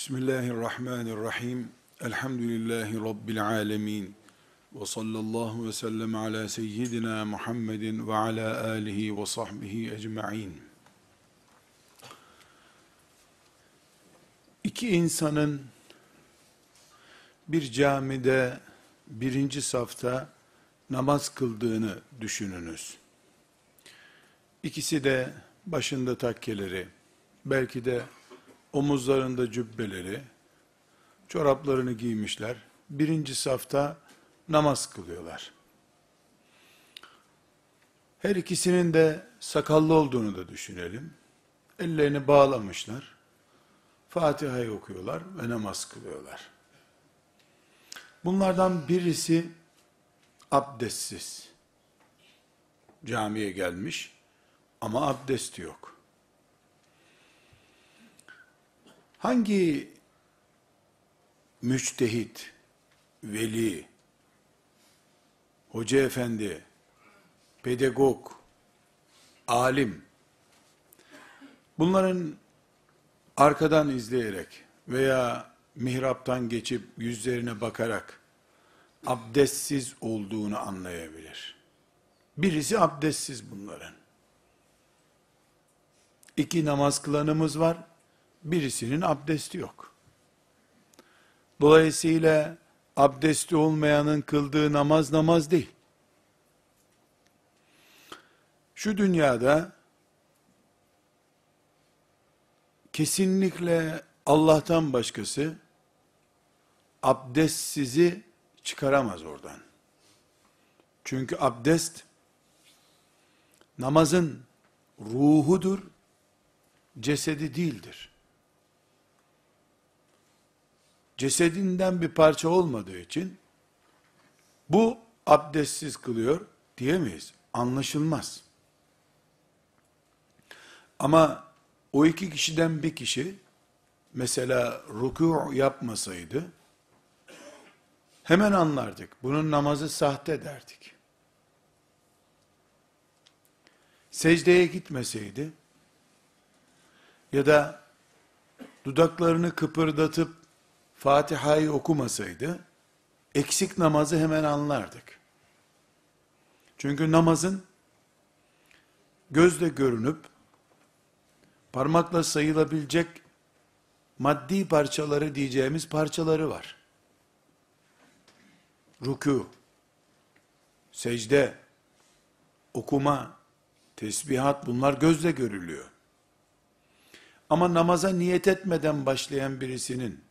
Bismillahirrahmanirrahim. Elhamdülillahi Rabbil alemin. Ve sallallahu ve sellem ala seyyidina Muhammedin ve ala alihi ve sahbihi ecma'in. İki insanın bir camide birinci safta namaz kıldığını düşününüz. İkisi de başında takkeleri, belki de omuzlarında cübbeleri, çoraplarını giymişler. Birinci safta namaz kılıyorlar. Her ikisinin de sakallı olduğunu da düşünelim. Ellerini bağlamışlar. Fatiha'yı okuyorlar ve namaz kılıyorlar. Bunlardan birisi abdestsiz. Camiye gelmiş ama abdesti yok. Hangi müçtehit, veli, hoca efendi, pedagog, alim, bunların arkadan izleyerek veya mihraptan geçip yüzlerine bakarak abdestsiz olduğunu anlayabilir. Birisi abdestsiz bunların. İki namaz kılanımız var, birisinin abdesti yok. Dolayısıyla abdesti olmayanın kıldığı namaz namaz değil. Şu dünyada kesinlikle Allah'tan başkası abdest sizi çıkaramaz oradan. Çünkü abdest namazın ruhudur, cesedi değildir. Cesedinden bir parça olmadığı için bu abdestsiz kılıyor diyemeyiz. Anlaşılmaz. Ama o iki kişiden bir kişi mesela ruku yapmasaydı hemen anlardık. Bunun namazı sahte derdik. Secdeye gitmeseydi ya da dudaklarını kıpırdatıp Fatiha'yı okumasaydı eksik namazı hemen anlardık. Çünkü namazın gözle görünüp parmakla sayılabilecek maddi parçaları diyeceğimiz parçaları var. Ruku, secde, okuma, tesbihat bunlar gözle görülüyor. Ama namaza niyet etmeden başlayan birisinin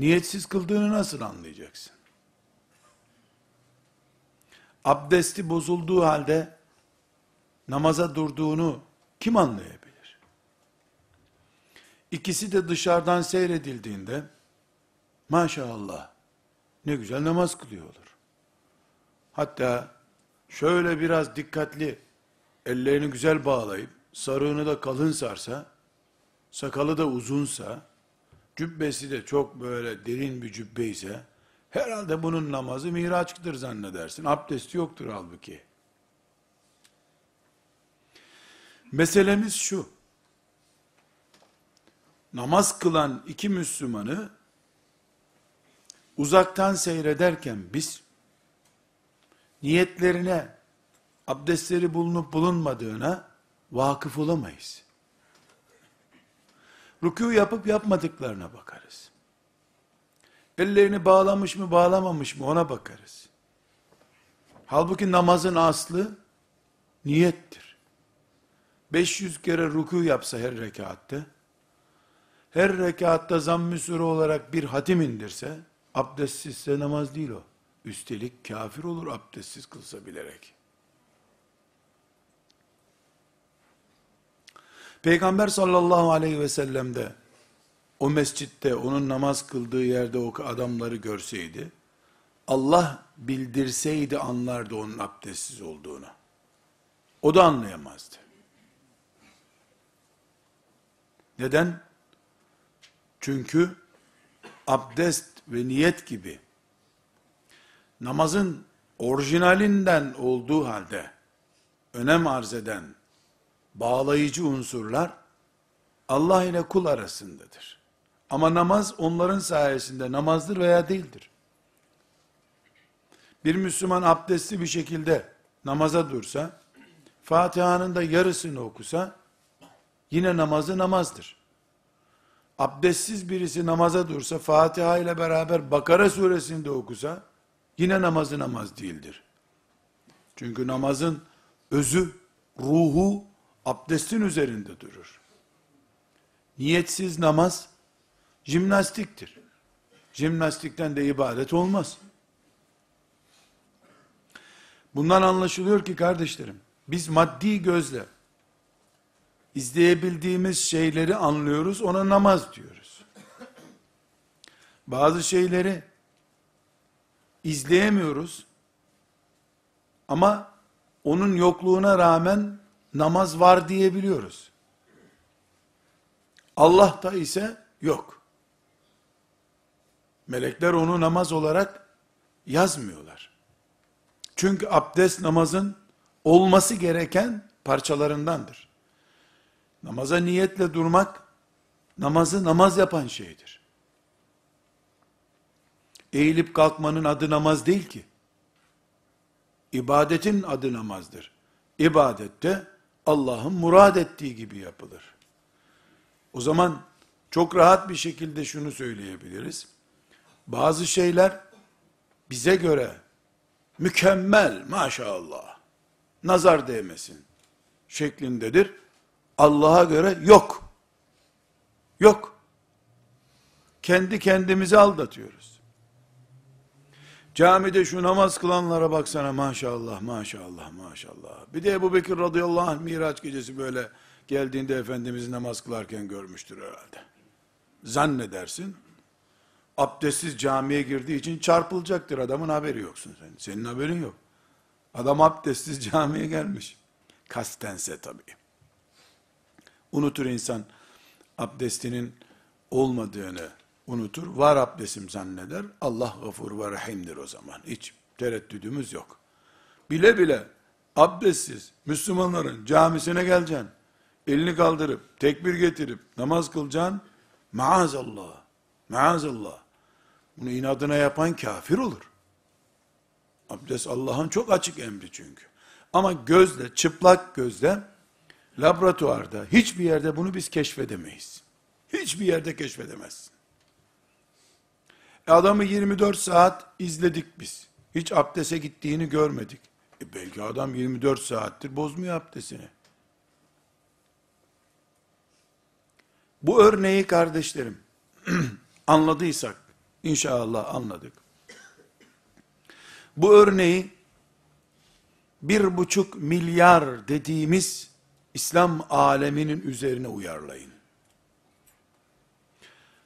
niyetsiz kıldığını nasıl anlayacaksın? Abdesti bozulduğu halde namaza durduğunu kim anlayabilir? İkisi de dışarıdan seyredildiğinde maşallah ne güzel namaz kılıyor olur. Hatta şöyle biraz dikkatli ellerini güzel bağlayıp sarığını da kalın sarsa sakalı da uzunsa, cübbesi de çok böyle derin bir cübbe ise, herhalde bunun namazı miraçtır zannedersin. Abdesti yoktur halbuki. Meselemiz şu, namaz kılan iki Müslümanı, uzaktan seyrederken biz, niyetlerine, abdestleri bulunup bulunmadığına vakıf olamayız. Rükû yapıp yapmadıklarına bakarız. Ellerini bağlamış mı bağlamamış mı ona bakarız. Halbuki namazın aslı niyettir. 500 kere rükû yapsa her rekatte, her rekatta zamm-ı olarak bir hatim indirse, abdestsizse namaz değil o. Üstelik kafir olur abdestsiz kılsa bilerek. Peygamber sallallahu aleyhi ve sellem de o mescitte, onun namaz kıldığı yerde o adamları görseydi, Allah bildirseydi anlardı onun abdestsiz olduğunu. O da anlayamazdı. Neden? Çünkü abdest ve niyet gibi namazın orijinalinden olduğu halde önem arz eden bağlayıcı unsurlar Allah ile kul arasındadır. Ama namaz onların sayesinde namazdır veya değildir. Bir Müslüman abdestli bir şekilde namaza dursa, Fatiha'nın da yarısını okusa, yine namazı namazdır. Abdestsiz birisi namaza dursa, Fatiha ile beraber Bakara suresini de okusa, yine namazı namaz değildir. Çünkü namazın özü, ruhu, abdestin üzerinde durur. Niyetsiz namaz, jimnastiktir. Jimnastikten de ibadet olmaz. Bundan anlaşılıyor ki kardeşlerim, biz maddi gözle izleyebildiğimiz şeyleri anlıyoruz, ona namaz diyoruz. Bazı şeyleri izleyemiyoruz ama onun yokluğuna rağmen namaz var diyebiliyoruz. Allah'ta ise yok. Melekler onu namaz olarak yazmıyorlar. Çünkü abdest namazın olması gereken parçalarındandır. Namaza niyetle durmak, namazı namaz yapan şeydir. Eğilip kalkmanın adı namaz değil ki. İbadetin adı namazdır. İbadette Allah'ın murad ettiği gibi yapılır. O zaman çok rahat bir şekilde şunu söyleyebiliriz. Bazı şeyler bize göre mükemmel maşallah nazar değmesin şeklindedir. Allah'a göre yok. Yok. Kendi kendimizi aldatıyoruz. Camide şu namaz kılanlara baksana maşallah maşallah maşallah. Bir de Ebu Bekir radıyallahu anh Miraç gecesi böyle geldiğinde Efendimiz namaz kılarken görmüştür herhalde. Zannedersin abdestsiz camiye girdiği için çarpılacaktır adamın haberi yoksun sen. Senin haberin yok. Adam abdestsiz camiye gelmiş. Kastense tabii. Unutur insan abdestinin olmadığını unutur. Var abdestim zanneder. Allah gafur ve rahimdir o zaman. Hiç tereddüdümüz yok. Bile bile abdestsiz Müslümanların camisine geleceksin. Elini kaldırıp, tekbir getirip, namaz kılacaksın. Maazallah. Maazallah. Bunu inadına yapan kafir olur. Abdest Allah'ın çok açık emri çünkü. Ama gözle, çıplak gözle, laboratuvarda, hiçbir yerde bunu biz keşfedemeyiz. Hiçbir yerde keşfedemezsin. Adamı 24 saat izledik biz. Hiç abdese gittiğini görmedik. E belki adam 24 saattir bozmuyor abdestini. Bu örneği kardeşlerim anladıysak, inşallah anladık. Bu örneği bir buçuk milyar dediğimiz İslam aleminin üzerine uyarlayın.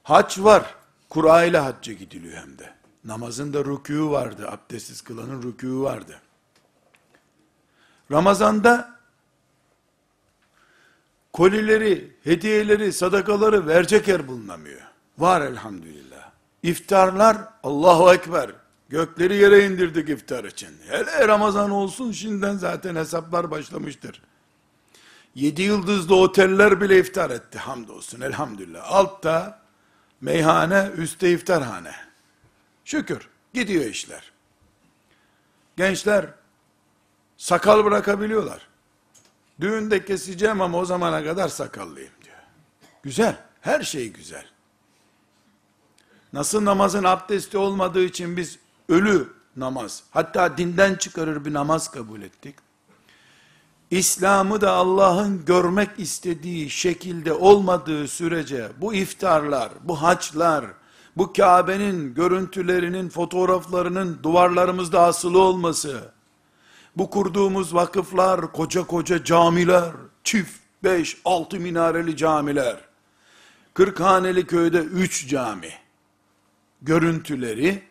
Hac var. Kura ile hacca gidiliyor hem de. Namazın da rükû vardı. Abdestsiz kılanın rükû vardı. Ramazanda kolileri, hediyeleri, sadakaları verecek yer bulunamıyor. Var elhamdülillah. İftarlar Allahu Ekber. Gökleri yere indirdik iftar için. Hele Ramazan olsun şimdiden zaten hesaplar başlamıştır. Yedi yıldızlı oteller bile iftar etti hamdolsun elhamdülillah. Altta meyhane, üstte iftarhane. Şükür gidiyor işler. Gençler sakal bırakabiliyorlar. Düğünde keseceğim ama o zamana kadar sakallıyım diyor. Güzel, her şey güzel. Nasıl namazın abdesti olmadığı için biz ölü namaz, hatta dinden çıkarır bir namaz kabul ettik. İslam'ı da Allah'ın görmek istediği şekilde olmadığı sürece bu iftarlar, bu haçlar, bu Kabe'nin görüntülerinin, fotoğraflarının duvarlarımızda asılı olması, bu kurduğumuz vakıflar, koca koca camiler, çift, beş, altı minareli camiler, Kırkhaneli köyde üç cami, görüntüleri,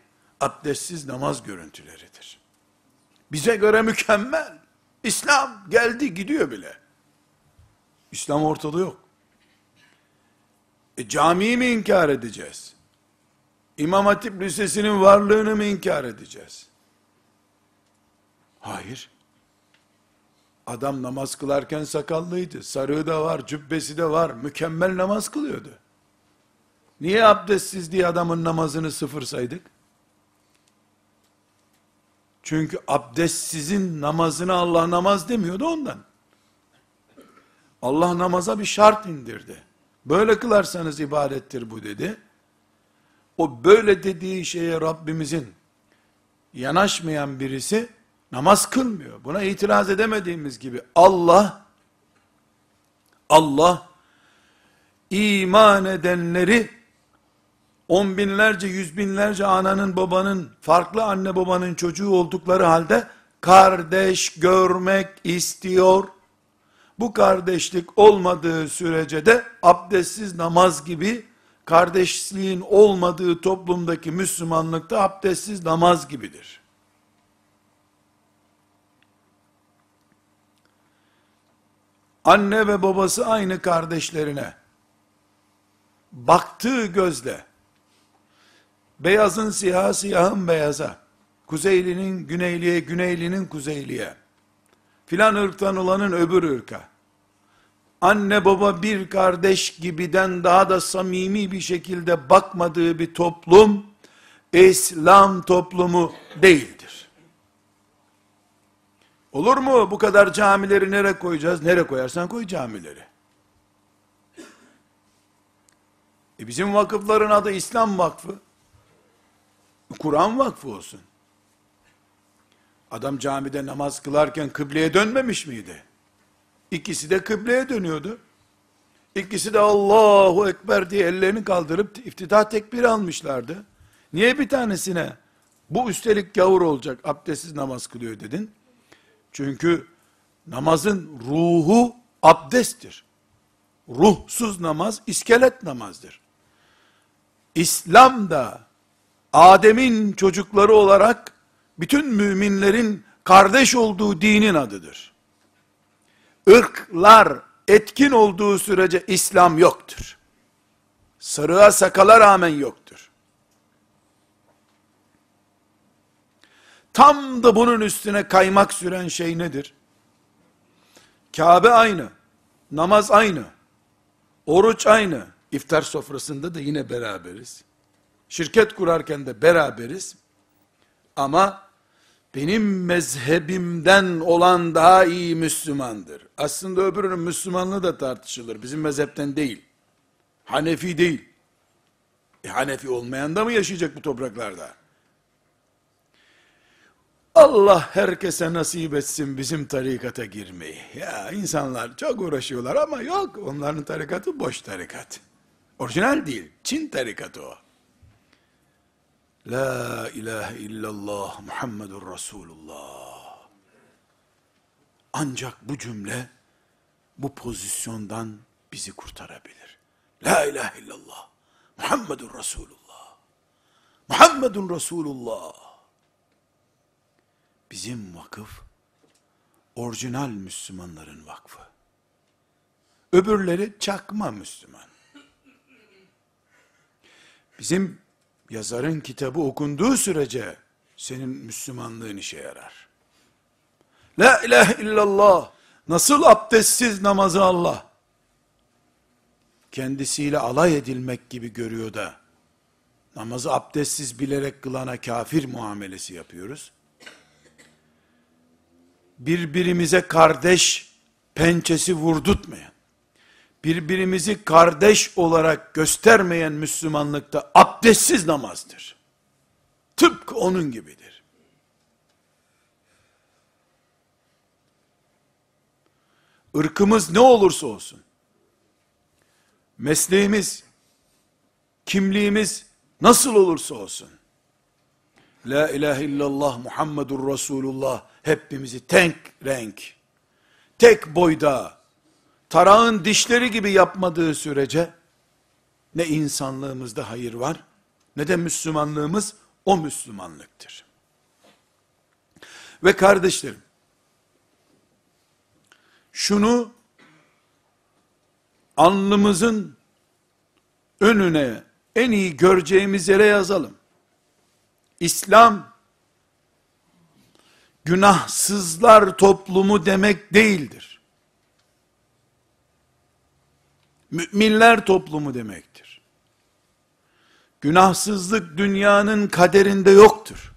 abdestsiz namaz görüntüleridir. Bize göre mükemmel. İslam geldi gidiyor bile. İslam ortada yok. E camiyi mi inkar edeceğiz? İmam Hatip Lisesi'nin varlığını mı inkar edeceğiz? Hayır. Adam namaz kılarken sakallıydı. Sarığı da var, cübbesi de var. Mükemmel namaz kılıyordu. Niye abdestsiz diye adamın namazını sıfır saydık? Çünkü abdestsizin namazına Allah namaz demiyordu ondan. Allah namaza bir şart indirdi. Böyle kılarsanız ibadettir bu dedi. O böyle dediği şeye Rabbimizin yanaşmayan birisi namaz kılmıyor. Buna itiraz edemediğimiz gibi Allah Allah iman edenleri on binlerce, yüz binlerce ananın babanın, farklı anne babanın çocuğu oldukları halde kardeş görmek istiyor. Bu kardeşlik olmadığı sürece de abdestsiz namaz gibi kardeşliğin olmadığı toplumdaki Müslümanlıkta abdestsiz namaz gibidir. Anne ve babası aynı kardeşlerine baktığı gözle beyazın siyah, siyahın beyaza, kuzeylinin güneyliye, güneylinin kuzeyliye, filan ırktan olanın öbür ırka, anne baba bir kardeş gibiden daha da samimi bir şekilde bakmadığı bir toplum, İslam toplumu değildir. Olur mu bu kadar camileri nereye koyacağız? Nereye koyarsan koy camileri. E bizim vakıfların adı İslam Vakfı. Kur'an Vakfı olsun. Adam camide namaz kılarken kıbleye dönmemiş miydi? İkisi de kıbleye dönüyordu. İkisi de Allahu Ekber diye ellerini kaldırıp iftitah tekbiri almışlardı. Niye bir tanesine bu üstelik gavur olacak abdestsiz namaz kılıyor dedin? Çünkü namazın ruhu abdesttir. Ruhsuz namaz iskelet namazdır. İslam da Adem'in çocukları olarak bütün müminlerin kardeş olduğu dinin adıdır. Irklar etkin olduğu sürece İslam yoktur. Sarığa sakala rağmen yoktur. Tam da bunun üstüne kaymak süren şey nedir? Kabe aynı, namaz aynı, oruç aynı, iftar sofrasında da yine beraberiz. Şirket kurarken de beraberiz. Ama benim mezhebimden olan daha iyi Müslümandır. Aslında öbürünün Müslümanlığı da tartışılır. Bizim mezhepten değil. Hanefi değil. E Hanefi olmayan da mı yaşayacak bu topraklarda? Allah herkese nasip etsin bizim tarikata girmeyi. Ya insanlar çok uğraşıyorlar ama yok onların tarikatı boş tarikat. Orijinal değil. Çin tarikatı o. La ilahe illallah Muhammedur Resulullah. Ancak bu cümle bu pozisyondan bizi kurtarabilir. La ilahe illallah Muhammedur Resulullah. Muhammedun Resulullah. Bizim vakıf orijinal Müslümanların vakfı. Öbürleri çakma Müslüman. Bizim yazarın kitabı okunduğu sürece senin Müslümanlığın işe yarar. La ilahe illallah. Nasıl abdestsiz namazı Allah kendisiyle alay edilmek gibi görüyor da namazı abdestsiz bilerek kılana kafir muamelesi yapıyoruz. Birbirimize kardeş pençesi vurdutmayan, birbirimizi kardeş olarak göstermeyen Müslümanlıkta abdestsiz namazdır. Tıpkı onun gibidir. Irkımız ne olursa olsun, mesleğimiz, kimliğimiz nasıl olursa olsun, La ilahe illallah Muhammedur Resulullah hepimizi tek renk, tek boyda, tarağın dişleri gibi yapmadığı sürece, ne insanlığımızda hayır var, ne de Müslümanlığımız o Müslümanlıktır. Ve kardeşlerim, şunu alnımızın önüne en iyi göreceğimiz yere yazalım. İslam günahsızlar toplumu demek değildir. Müminler toplumu demektir. Günahsızlık dünyanın kaderinde yoktur.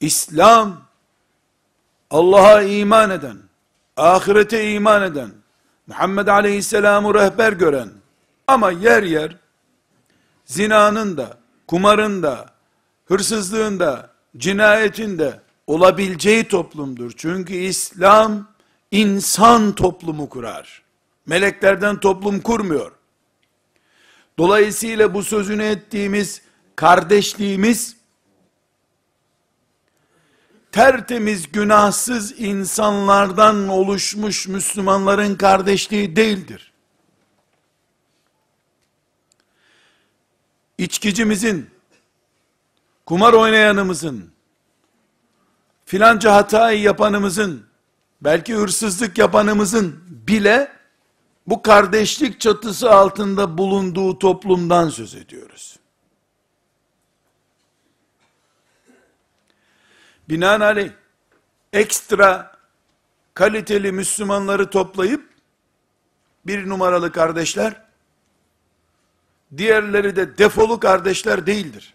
İslam, Allah'a iman eden, ahirete iman eden, Muhammed Aleyhisselam'ı rehber gören, ama yer yer, zinanın da, kumarın da, hırsızlığın da, cinayetin de olabileceği toplumdur. Çünkü İslam, insan toplumu kurar. Meleklerden toplum kurmuyor. Dolayısıyla bu sözünü ettiğimiz kardeşliğimiz, tertemiz günahsız insanlardan oluşmuş Müslümanların kardeşliği değildir. İçkicimizin, kumar oynayanımızın, filanca hatayı yapanımızın, belki hırsızlık yapanımızın bile bu kardeşlik çatısı altında bulunduğu toplumdan söz ediyoruz. Binaenaleyh ekstra kaliteli Müslümanları toplayıp bir numaralı kardeşler, diğerleri de defolu kardeşler değildir.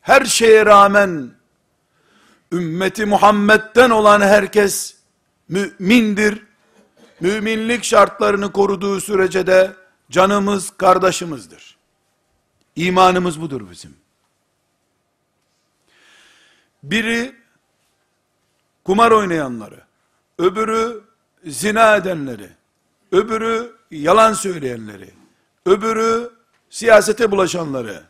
Her şeye rağmen ümmeti Muhammed'den olan herkes mümindir. Müminlik şartlarını koruduğu sürece de canımız kardeşimizdir. İmanımız budur bizim. Biri kumar oynayanları, öbürü zina edenleri, öbürü yalan söyleyenleri, öbürü siyasete bulaşanları,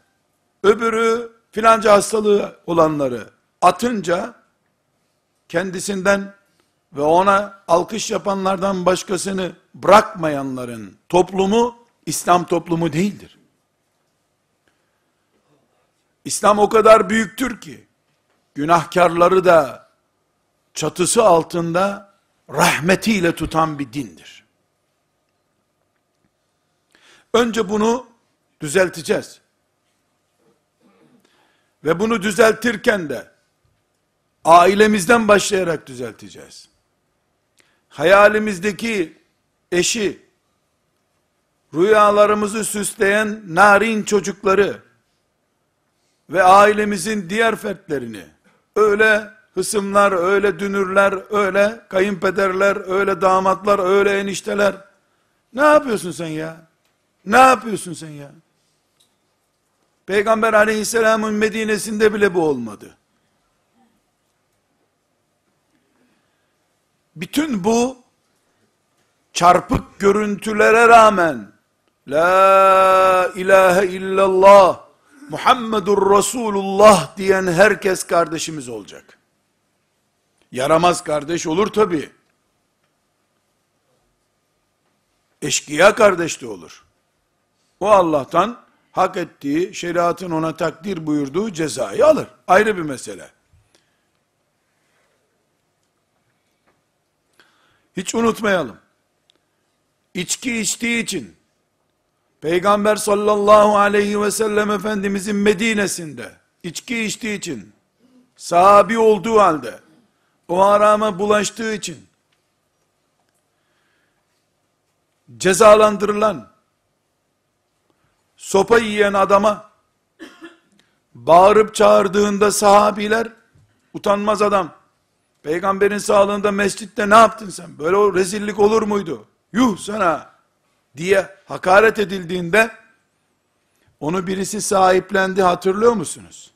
öbürü filanca hastalığı olanları atınca kendisinden ve ona alkış yapanlardan başkasını bırakmayanların toplumu İslam toplumu değildir. İslam o kadar büyüktür ki günahkarları da çatısı altında rahmetiyle tutan bir dindir. Önce bunu düzelteceğiz. Ve bunu düzeltirken de ailemizden başlayarak düzelteceğiz. Hayalimizdeki eşi, rüyalarımızı süsleyen narin çocukları ve ailemizin diğer fertlerini öyle hısımlar, öyle dünürler, öyle kayınpederler, öyle damatlar, öyle enişteler. Ne yapıyorsun sen ya? Ne yapıyorsun sen ya? Peygamber aleyhisselamın Medine'sinde bile bu olmadı. Bütün bu çarpık görüntülere rağmen La ilahe illallah Muhammedur Resulullah diyen herkes kardeşimiz olacak. Yaramaz kardeş olur tabi. Eşkıya kardeş de olur. O Allah'tan hak ettiği, şeriatın ona takdir buyurduğu cezayı alır. Ayrı bir mesele. Hiç unutmayalım. İçki içtiği için, Peygamber sallallahu aleyhi ve sellem Efendimizin Medine'sinde, içki içtiği için, sahabi olduğu halde, o harama bulaştığı için, cezalandırılan, sopa yiyen adama, bağırıp çağırdığında sahabiler, utanmaz adam, peygamberin sağlığında mescitte ne yaptın sen? Böyle o rezillik olur muydu? Yuh sana! diye hakaret edildiğinde, onu birisi sahiplendi hatırlıyor musunuz?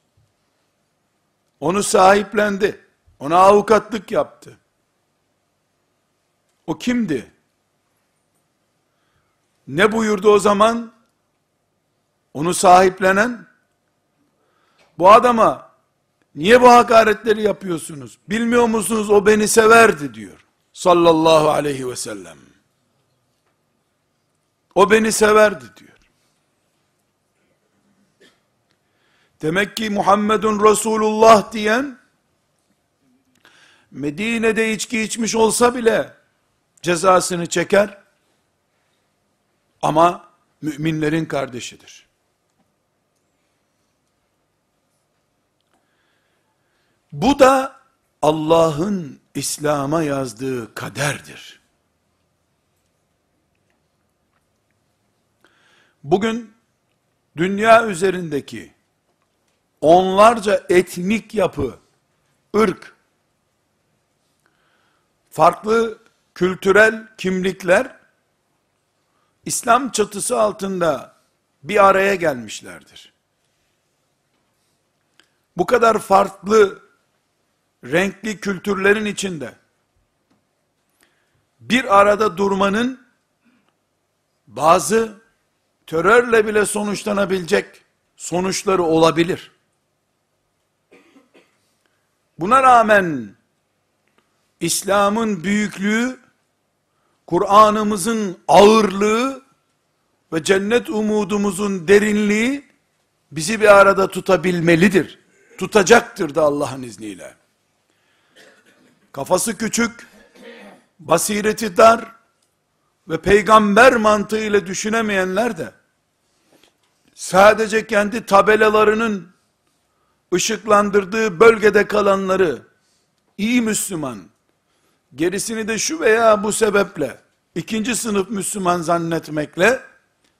Onu sahiplendi. Ona avukatlık yaptı. O kimdi? Ne buyurdu o zaman? Onu sahiplenen, bu adama niye bu hakaretleri yapıyorsunuz? Bilmiyor musunuz o beni severdi diyor. Sallallahu aleyhi ve sellem. O beni severdi diyor. Demek ki Muhammedun Resulullah diyen Medine'de içki içmiş olsa bile cezasını çeker ama müminlerin kardeşidir. Bu da Allah'ın İslam'a yazdığı kaderdir. Bugün dünya üzerindeki onlarca etnik yapı, ırk, farklı kültürel kimlikler İslam çatısı altında bir araya gelmişlerdir. Bu kadar farklı renkli kültürlerin içinde bir arada durmanın bazı terörle bile sonuçlanabilecek sonuçları olabilir. Buna rağmen İslam'ın büyüklüğü, Kur'an'ımızın ağırlığı ve cennet umudumuzun derinliği bizi bir arada tutabilmelidir. Tutacaktır da Allah'ın izniyle. Kafası küçük, basireti dar ve peygamber mantığıyla düşünemeyenler de sadece kendi tabelalarının ışıklandırdığı bölgede kalanları iyi Müslüman, gerisini de şu veya bu sebeple ikinci sınıf Müslüman zannetmekle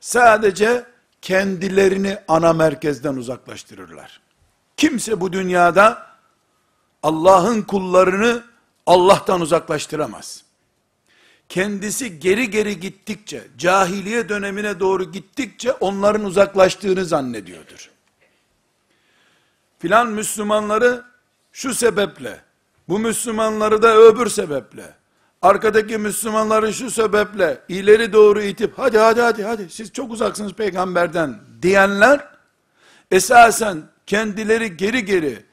sadece kendilerini ana merkezden uzaklaştırırlar. Kimse bu dünyada Allah'ın kullarını Allah'tan uzaklaştıramaz. Kendisi geri geri gittikçe, cahiliye dönemine doğru gittikçe onların uzaklaştığını zannediyordur. Filan Müslümanları şu sebeple, bu Müslümanları da öbür sebeple, arkadaki Müslümanları şu sebeple ileri doğru itip hadi hadi hadi hadi siz çok uzaksınız peygamberden diyenler esasen kendileri geri geri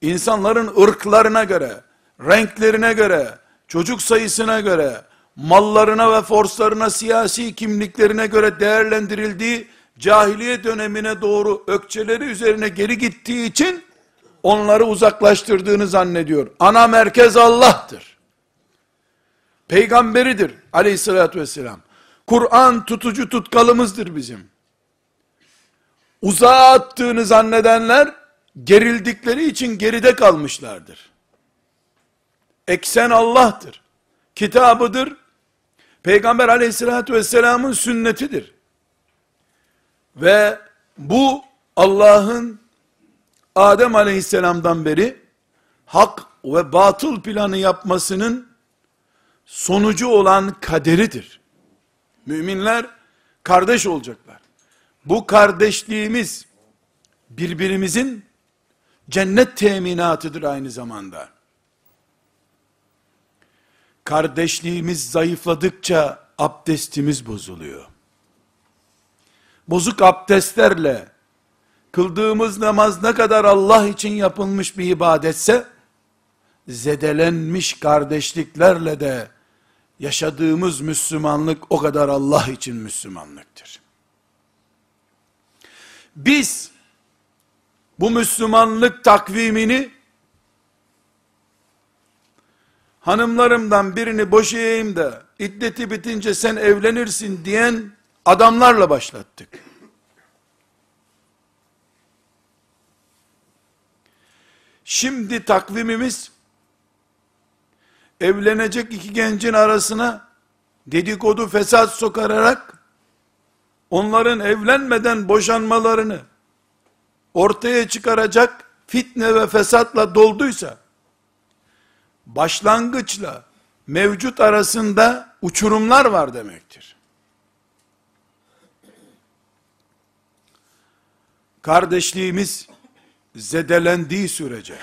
insanların ırklarına göre, renklerine göre, çocuk sayısına göre, mallarına ve forslarına, siyasi kimliklerine göre değerlendirildiği cahiliye dönemine doğru ökçeleri üzerine geri gittiği için onları uzaklaştırdığını zannediyor. Ana merkez Allah'tır. Peygamberidir aleyhissalatü vesselam. Kur'an tutucu tutkalımızdır bizim. Uzağa attığını zannedenler gerildikleri için geride kalmışlardır. Eksen Allah'tır. Kitabıdır. Peygamber aleyhissalatü vesselamın sünnetidir. Ve bu Allah'ın Adem aleyhisselamdan beri hak ve batıl planı yapmasının sonucu olan kaderidir. Müminler kardeş olacaklar. Bu kardeşliğimiz birbirimizin cennet teminatıdır aynı zamanda. Kardeşliğimiz zayıfladıkça abdestimiz bozuluyor. Bozuk abdestlerle kıldığımız namaz ne kadar Allah için yapılmış bir ibadetse, zedelenmiş kardeşliklerle de yaşadığımız Müslümanlık o kadar Allah için Müslümanlıktır. Biz bu Müslümanlık takvimini hanımlarımdan birini boşayayım da iddeti bitince sen evlenirsin diyen adamlarla başlattık. Şimdi takvimimiz evlenecek iki gencin arasına dedikodu fesat sokararak onların evlenmeden boşanmalarını ortaya çıkaracak fitne ve fesatla dolduysa başlangıçla mevcut arasında uçurumlar var demektir. Kardeşliğimiz zedelendiği sürece,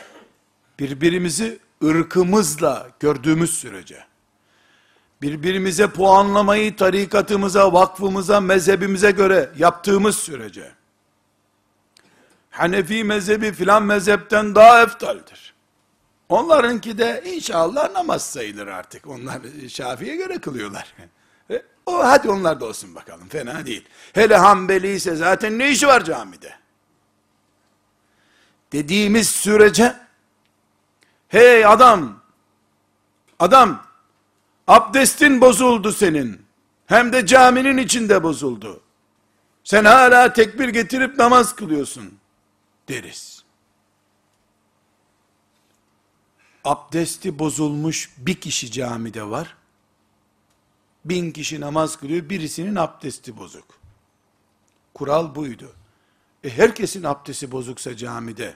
birbirimizi ırkımızla gördüğümüz sürece, birbirimize puanlamayı tarikatımıza, vakfımıza, mezhebimize göre yaptığımız sürece, Hanefi mezhebi filan mezhepten daha eftaldir. Onlarınki de inşallah namaz sayılır artık. Onlar Şafi'ye göre kılıyorlar. E, o hadi onlar da olsun bakalım. Fena değil. Hele Hanbeli ise zaten ne işi var camide? Dediğimiz sürece hey adam adam abdestin bozuldu senin. Hem de caminin içinde bozuldu. Sen hala tekbir getirip namaz kılıyorsun deriz. Abdesti bozulmuş bir kişi camide var. Bin kişi namaz kılıyor, birisinin abdesti bozuk. Kural buydu. E herkesin abdesti bozuksa camide,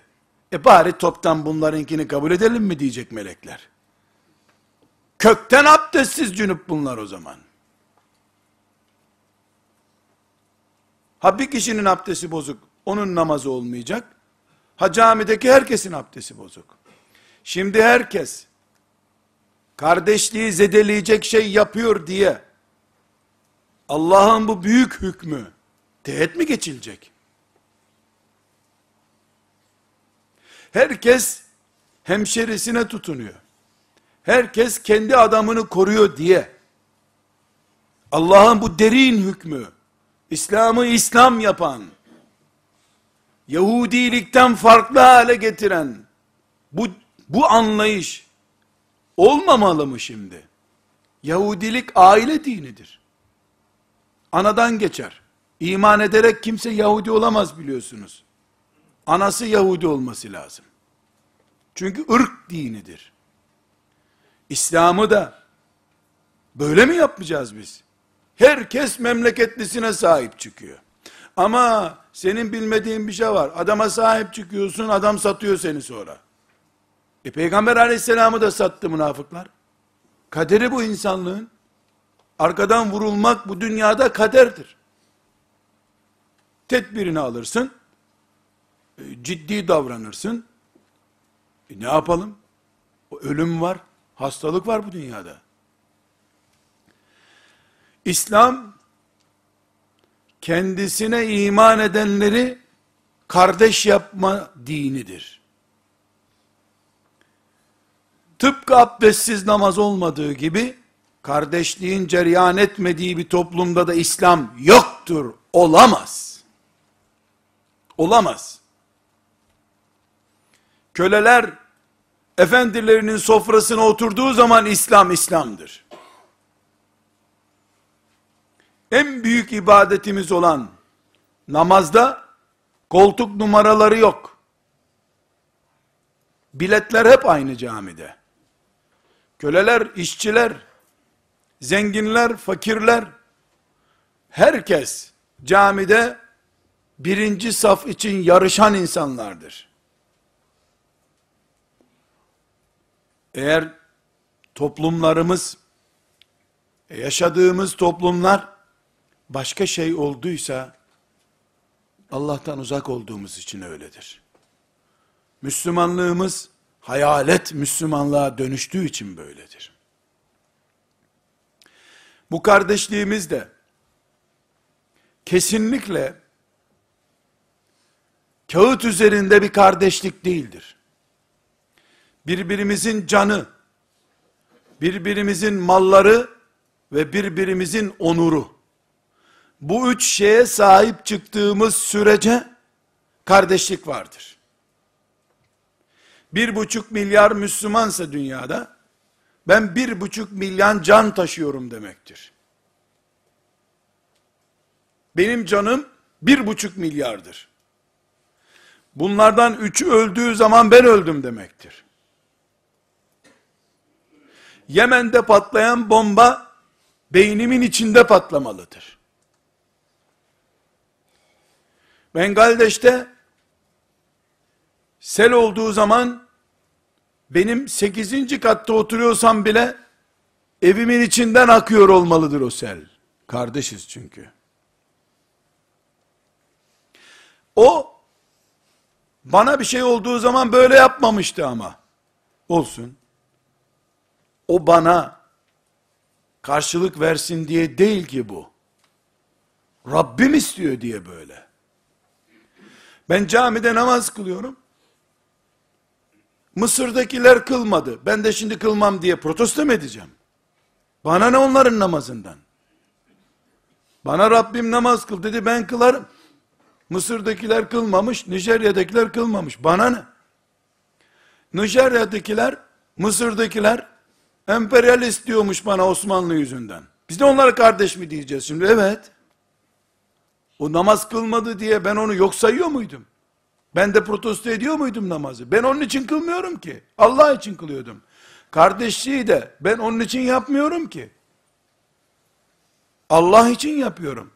e bari toptan bunlarınkini kabul edelim mi diyecek melekler. Kökten abdestsiz cünüp bunlar o zaman. Ha bir kişinin abdesti bozuk, onun namazı olmayacak. Ha camideki herkesin abdesti bozuk. Şimdi herkes kardeşliği zedeleyecek şey yapıyor diye Allah'ın bu büyük hükmü teğet mi geçilecek? Herkes hemşerisine tutunuyor. Herkes kendi adamını koruyor diye Allah'ın bu derin hükmü İslam'ı İslam yapan Yahudilikten farklı hale getiren bu bu anlayış olmamalı mı şimdi? Yahudilik aile dinidir. Anadan geçer. İman ederek kimse Yahudi olamaz biliyorsunuz. Anası Yahudi olması lazım. Çünkü ırk dinidir. İslam'ı da böyle mi yapmayacağız biz? Herkes memleketlisine sahip çıkıyor. Ama senin bilmediğin bir şey var. Adama sahip çıkıyorsun, adam satıyor seni sonra. E Peygamber aleyhisselamı da sattı münafıklar. Kaderi bu insanlığın. Arkadan vurulmak bu dünyada kaderdir. Tedbirini alırsın, e, ciddi davranırsın. E ne yapalım? Ölüm var, hastalık var bu dünyada. İslam kendisine iman edenleri kardeş yapma dinidir. Tıpkı abdestsiz namaz olmadığı gibi kardeşliğin cereyan etmediği bir toplumda da İslam yoktur, olamaz. Olamaz. Köleler efendilerinin sofrasına oturduğu zaman İslam İslam'dır. En büyük ibadetimiz olan namazda koltuk numaraları yok. Biletler hep aynı camide. Köleler, işçiler, zenginler, fakirler, herkes camide birinci saf için yarışan insanlardır. Eğer toplumlarımız, yaşadığımız toplumlar başka şey olduysa, Allah'tan uzak olduğumuz için öyledir. Müslümanlığımız, hayalet Müslümanlığa dönüştüğü için böyledir. Bu kardeşliğimiz de, kesinlikle, kağıt üzerinde bir kardeşlik değildir. Birbirimizin canı, birbirimizin malları ve birbirimizin onuru, bu üç şeye sahip çıktığımız sürece kardeşlik vardır. Bir buçuk milyar Müslümansa dünyada, ben bir buçuk milyon can taşıyorum demektir. Benim canım bir buçuk milyardır. Bunlardan üçü öldüğü zaman ben öldüm demektir. Yemen'de patlayan bomba, beynimin içinde patlamalıdır. Bengaldeş'te sel olduğu zaman benim 8. katta oturuyorsam bile evimin içinden akıyor olmalıdır o sel. Kardeşiz çünkü. O bana bir şey olduğu zaman böyle yapmamıştı ama. Olsun. O bana karşılık versin diye değil ki bu. Rabbim istiyor diye böyle. Ben camide namaz kılıyorum. Mısır'dakiler kılmadı. Ben de şimdi kılmam diye protesto mu edeceğim? Bana ne onların namazından? Bana Rabbim namaz kıl dedi ben kılarım. Mısır'dakiler kılmamış, Nijerya'dakiler kılmamış. Bana ne? Nijerya'dakiler, Mısır'dakiler emperyalist diyormuş bana Osmanlı yüzünden. Biz de onlara kardeş mi diyeceğiz şimdi? Evet. O namaz kılmadı diye ben onu yok sayıyor muydum? Ben de protesto ediyor muydum namazı? Ben onun için kılmıyorum ki. Allah için kılıyordum. Kardeşliği de ben onun için yapmıyorum ki. Allah için yapıyorum.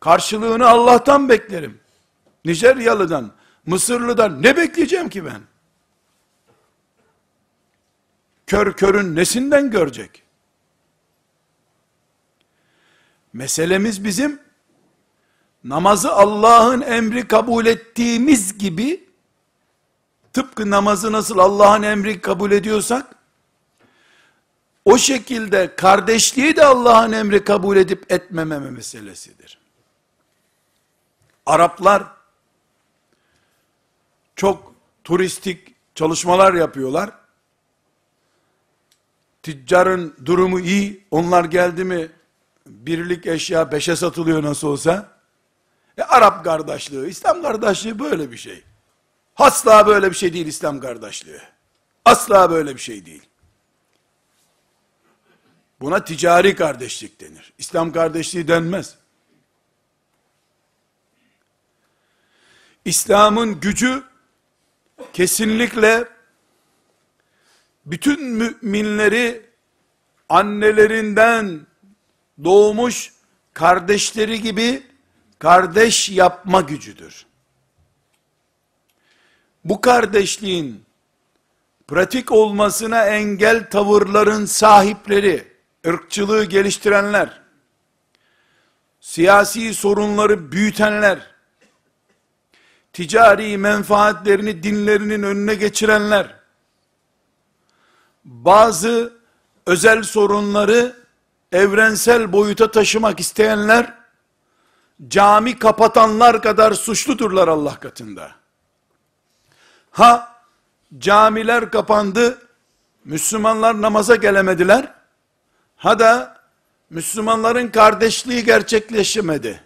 Karşılığını Allah'tan beklerim. Nijeryalı'dan, Mısırlı'dan ne bekleyeceğim ki ben? Kör körün nesinden görecek? Meselemiz bizim namazı Allah'ın emri kabul ettiğimiz gibi tıpkı namazı nasıl Allah'ın emri kabul ediyorsak o şekilde kardeşliği de Allah'ın emri kabul edip etmememe meselesidir. Araplar çok turistik çalışmalar yapıyorlar. Tüccarın durumu iyi. Onlar geldi mi birlik eşya beşe satılıyor nasıl olsa. E, Arap kardeşliği, İslam kardeşliği böyle bir şey. Asla böyle bir şey değil İslam kardeşliği. Asla böyle bir şey değil. Buna ticari kardeşlik denir. İslam kardeşliği denmez. İslam'ın gücü kesinlikle bütün müminleri annelerinden doğmuş kardeşleri gibi kardeş yapma gücüdür. Bu kardeşliğin pratik olmasına engel tavırların sahipleri, ırkçılığı geliştirenler, siyasi sorunları büyütenler, ticari menfaatlerini dinlerinin önüne geçirenler, bazı özel sorunları evrensel boyuta taşımak isteyenler, cami kapatanlar kadar suçludurlar Allah katında. Ha, camiler kapandı, Müslümanlar namaza gelemediler, ha da Müslümanların kardeşliği gerçekleşemedi.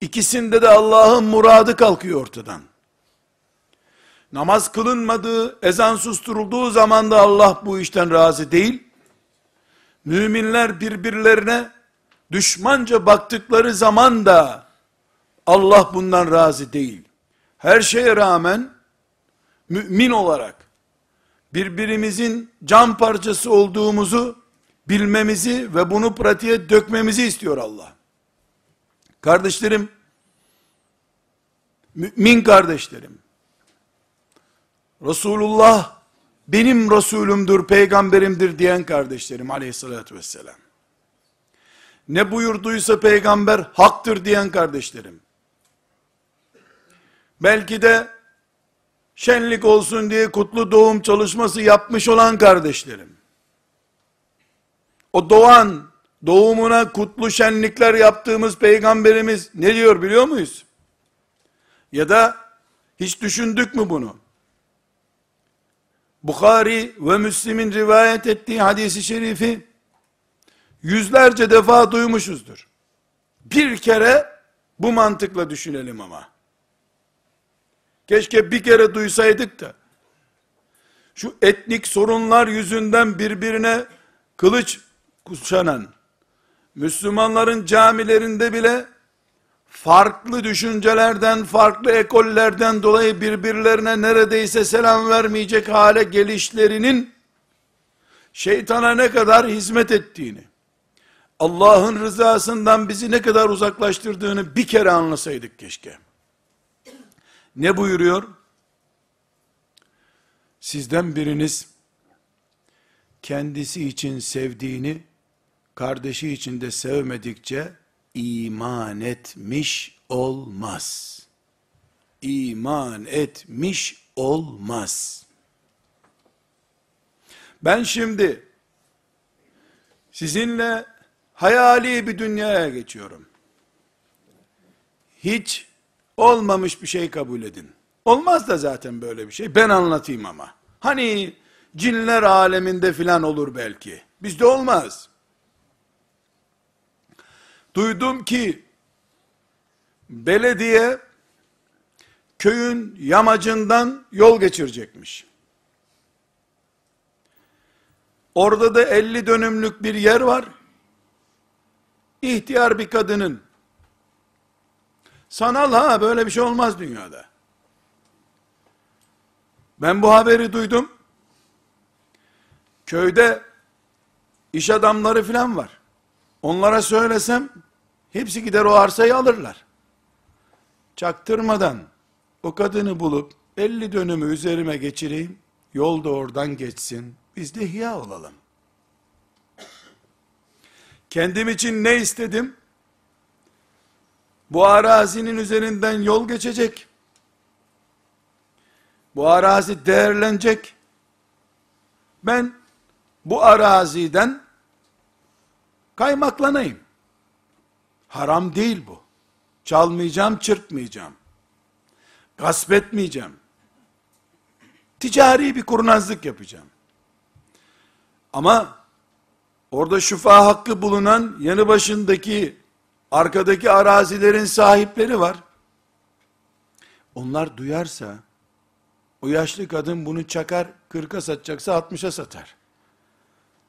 İkisinde de Allah'ın muradı kalkıyor ortadan. Namaz kılınmadığı, ezan susturulduğu zaman da Allah bu işten razı değil. Müminler birbirlerine düşmanca baktıkları zaman da Allah bundan razı değil. Her şeye rağmen mümin olarak birbirimizin can parçası olduğumuzu bilmemizi ve bunu pratiğe dökmemizi istiyor Allah. Kardeşlerim, mümin kardeşlerim, Resulullah benim Resulümdür, peygamberimdir diyen kardeşlerim aleyhissalatü vesselam. Ne buyurduysa peygamber haktır diyen kardeşlerim. Belki de şenlik olsun diye kutlu doğum çalışması yapmış olan kardeşlerim. O doğan, doğumuna kutlu şenlikler yaptığımız peygamberimiz ne diyor biliyor muyuz? Ya da hiç düşündük mü bunu? Bukhari ve Müslim'in rivayet ettiği hadisi şerifi yüzlerce defa duymuşuzdur. Bir kere bu mantıkla düşünelim ama. Keşke bir kere duysaydık da şu etnik sorunlar yüzünden birbirine kılıç kuşanan Müslümanların camilerinde bile farklı düşüncelerden, farklı ekollerden dolayı birbirlerine neredeyse selam vermeyecek hale gelişlerinin şeytana ne kadar hizmet ettiğini, Allah'ın rızasından bizi ne kadar uzaklaştırdığını bir kere anlasaydık keşke. Ne buyuruyor? Sizden biriniz kendisi için sevdiğini kardeşi için de sevmedikçe iman etmiş olmaz. İman etmiş olmaz. Ben şimdi sizinle hayali bir dünyaya geçiyorum. Hiç olmamış bir şey kabul edin. Olmaz da zaten böyle bir şey. Ben anlatayım ama. Hani cinler aleminde filan olur belki. Bizde olmaz. Duydum ki belediye köyün yamacından yol geçirecekmiş. Orada da 50 dönümlük bir yer var. İhtiyar bir kadının sanal ha böyle bir şey olmaz dünyada. Ben bu haberi duydum. Köyde iş adamları filan var. Onlara söylesem hepsi gider o arsayı alırlar. çaktırmadan o kadını bulup 50 dönümü üzerime geçireyim, yolda oradan geçsin, biz de ihya olalım. Kendim için ne istedim? Bu arazinin üzerinden yol geçecek. Bu arazi değerlenecek. Ben bu araziden kaymaklanayım. Haram değil bu. Çalmayacağım, çırpmayacağım. Gasp etmeyeceğim. Ticari bir kurnazlık yapacağım. Ama orada şufa hakkı bulunan yanı başındaki arkadaki arazilerin sahipleri var. Onlar duyarsa o yaşlı kadın bunu çakar, kırka satacaksa altmışa satar.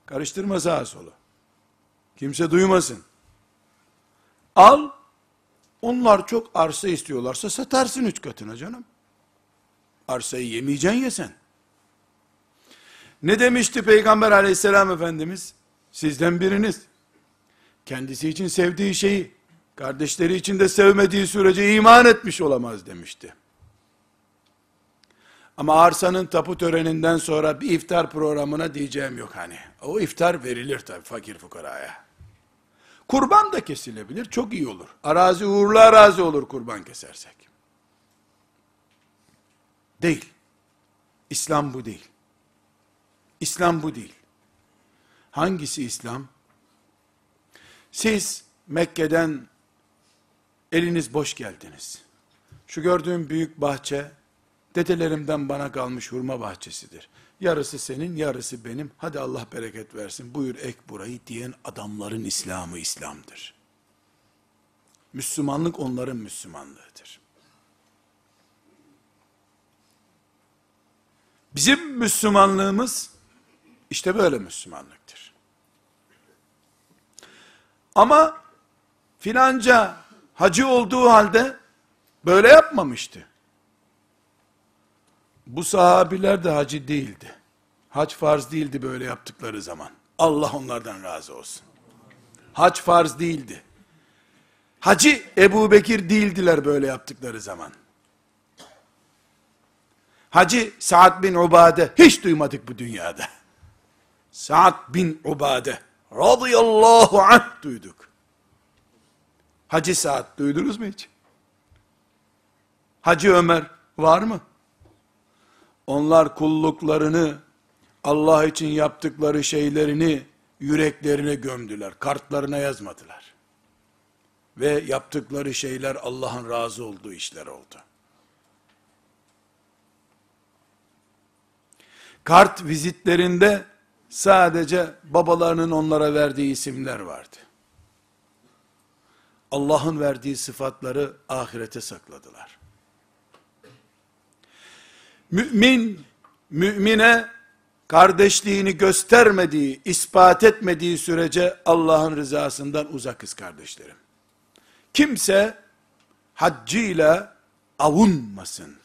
Karıştırma sağa solu. Kimse duymasın. Al, onlar çok arsa istiyorlarsa satarsın üç katına canım. Arsayı yemeyeceksin ya sen. Ne demişti Peygamber aleyhisselam efendimiz? Sizden biriniz, kendisi için sevdiği şeyi, kardeşleri için de sevmediği sürece iman etmiş olamaz demişti. Ama arsanın tapu töreninden sonra bir iftar programına diyeceğim yok hani. O iftar verilir tabi fakir fukaraya. Kurban da kesilebilir, çok iyi olur. Arazi uğurlu arazi olur kurban kesersek. Değil. İslam bu değil. İslam bu değil. Hangisi İslam? Siz Mekke'den eliniz boş geldiniz. Şu gördüğüm büyük bahçe, dedelerimden bana kalmış hurma bahçesidir. Yarısı senin, yarısı benim. Hadi Allah bereket versin. Buyur ek burayı diyen adamların İslamı İslam'dır. Müslümanlık onların Müslümanlığıdır. Bizim Müslümanlığımız işte böyle Müslümanlıktır. Ama filanca hacı olduğu halde böyle yapmamıştı. Bu sahabiler de hacı değildi. Hac farz değildi böyle yaptıkları zaman. Allah onlardan razı olsun. Hac farz değildi. Hacı Ebu Bekir değildiler böyle yaptıkları zaman. Hacı Sa'd bin Ubade hiç duymadık bu dünyada. Sa'd bin Ubade radıyallahu anh duyduk. Hacı Sa'd duydunuz mu hiç? Hacı Ömer var mı? Onlar kulluklarını, Allah için yaptıkları şeylerini yüreklerine gömdüler. Kartlarına yazmadılar. Ve yaptıkları şeyler Allah'ın razı olduğu işler oldu. Kart vizitlerinde sadece babalarının onlara verdiği isimler vardı. Allah'ın verdiği sıfatları ahirete sakladılar. Mümin, mümine kardeşliğini göstermediği, ispat etmediği sürece Allah'ın rızasından uzakız kardeşlerim. Kimse haccıyla avunmasın.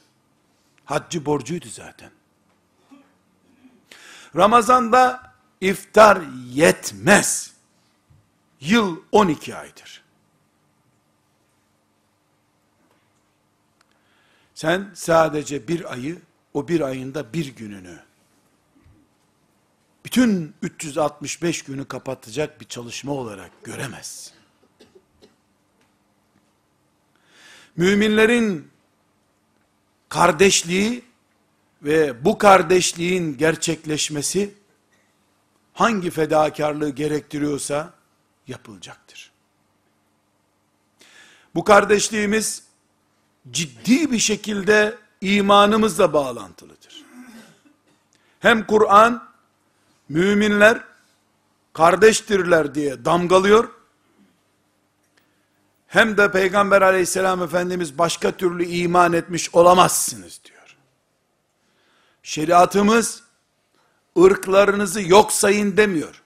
Haccı borcuydu zaten. Ramazanda iftar yetmez. Yıl 12 aydır. Sen sadece bir ayı, o bir ayında bir gününü, bütün 365 günü kapatacak bir çalışma olarak göremezsin. Müminlerin kardeşliği ve bu kardeşliğin gerçekleşmesi hangi fedakarlığı gerektiriyorsa yapılacaktır. Bu kardeşliğimiz ciddi bir şekilde imanımızla bağlantılıdır. Hem Kur'an müminler kardeştirler diye damgalıyor. Hem de Peygamber aleyhisselam Efendimiz başka türlü iman etmiş olamazsınız diyor. Şeriatımız ırklarınızı yok sayın demiyor.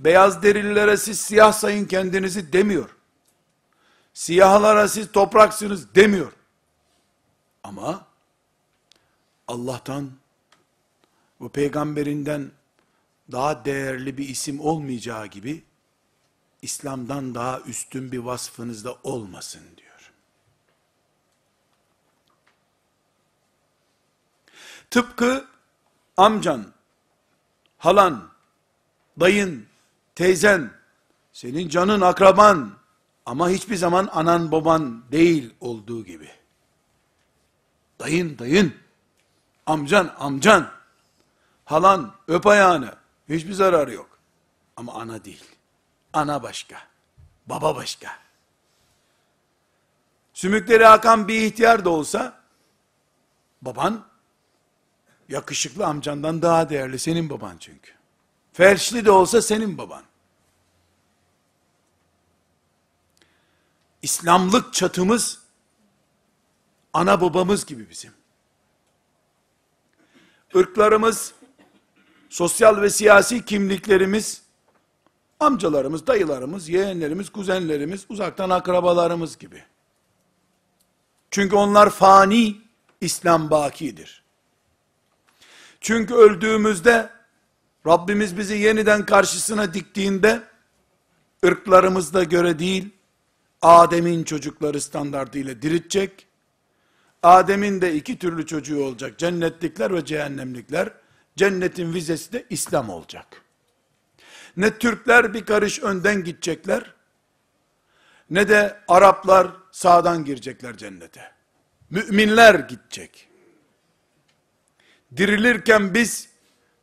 Beyaz derililere siz siyah sayın kendinizi demiyor siyahlara siz topraksınız demiyor. Ama Allah'tan bu peygamberinden daha değerli bir isim olmayacağı gibi İslam'dan daha üstün bir vasfınızda olmasın diyor. Tıpkı amcan, halan, dayın, teyzen, senin canın akraban, ama hiçbir zaman anan baban değil olduğu gibi. Dayın dayın, amcan amcan, halan öp ayağını, hiçbir zararı yok. Ama ana değil. Ana başka, baba başka. Sümükleri akan bir ihtiyar da olsa, baban, yakışıklı amcandan daha değerli, senin baban çünkü. Felçli de olsa senin baban. İslamlık çatımız, ana babamız gibi bizim. Irklarımız, sosyal ve siyasi kimliklerimiz, amcalarımız, dayılarımız, yeğenlerimiz, kuzenlerimiz, uzaktan akrabalarımız gibi. Çünkü onlar fani, İslam bakidir. Çünkü öldüğümüzde, Rabbimiz bizi yeniden karşısına diktiğinde, ırklarımızda göre değil, Adem'in çocukları standartıyla diritecek, Adem'in de iki türlü çocuğu olacak, cennetlikler ve cehennemlikler, cennetin vizesi de İslam olacak. Ne Türkler bir karış önden gidecekler, ne de Araplar sağdan girecekler cennete. Müminler gidecek. Dirilirken biz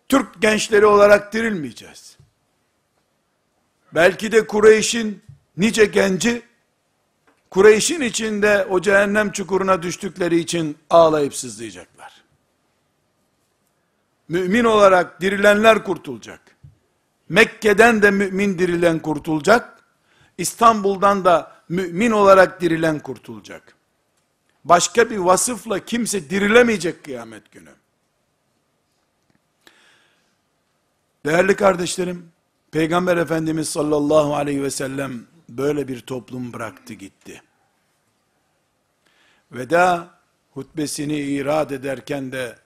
Türk gençleri olarak dirilmeyeceğiz. Belki de Kureyş'in nice genci Kureyş'in içinde o cehennem çukuruna düştükleri için ağlayıp sızlayacaklar. Mümin olarak dirilenler kurtulacak. Mekke'den de mümin dirilen kurtulacak. İstanbul'dan da mümin olarak dirilen kurtulacak. Başka bir vasıfla kimse dirilemeyecek kıyamet günü. Değerli kardeşlerim, Peygamber Efendimiz sallallahu aleyhi ve sellem böyle bir toplum bıraktı gitti. Veda hutbesini irad ederken de